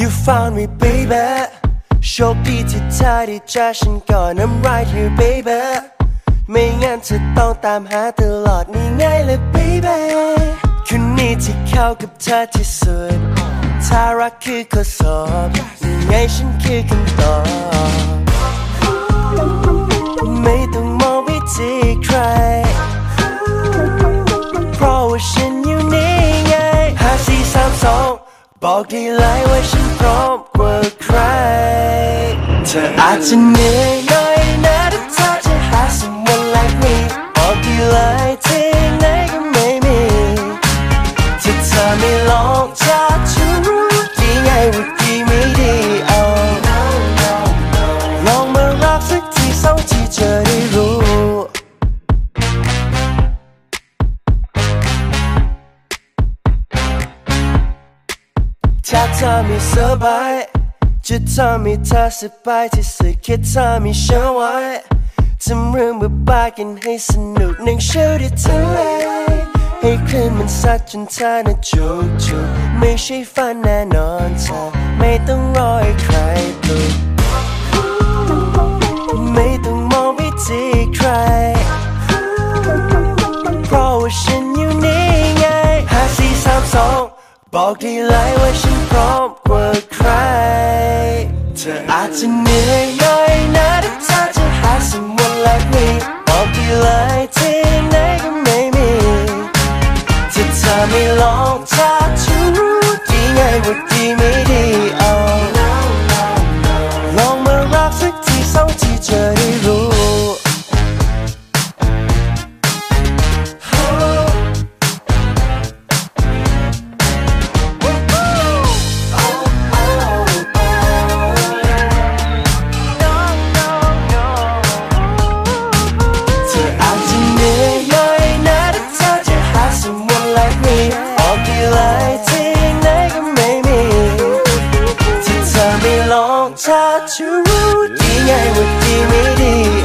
You found me baby โชคดีที่เธอได้เจอฉันก่อน I'm right here baby ไม่งั้นเธอต้องตามหาตลอดนี่ไงเลย baby คืนนี้ที่เข้ากับเธอที่สุดถ้ารักคือข้อสอบนี่ไงฉันคือคำตอบ บอกได้เลยว่าฉันพร้อมกว่าใคร เธออาจจะเหนื่อยหน่อยนะถ้าเธอจะหา someone like me บอกได้เลยที่ไหนก็ไม่มีถ้าเธอไม่ลองจะจะรู้ดีไงว่าดีไม่ดี oh ลองมารักสักทีสองทีเจะ ถ้าเธอไม่สบายจะทำให้เธอสบายที่สุดแค่เธอมีฉันไว้ทำเรื่องบ้าๆกันให้สนุกนั่งชื่อที่ทะเลให้คลื่นมันซัดจนเธอน่ะจุกจุกไม่ใช่ฝันแน่นอนเธอไม่ต้องรอให้ใครปลุก บอกได้เลยว่าฉันพร้อมกว่าใคร เธออาจจะเหนื่อยหน่อยนะถ้าเธอจะหา someone like me บอกได้เลยที่ไหนก็ไม่มีถ้าเธอไม่ลองเธอจะรู้ดีไงว่าดีไม่ดีเอา อไม่ลองเธอจะรู้ดีไงว่าดีไม่ดี oh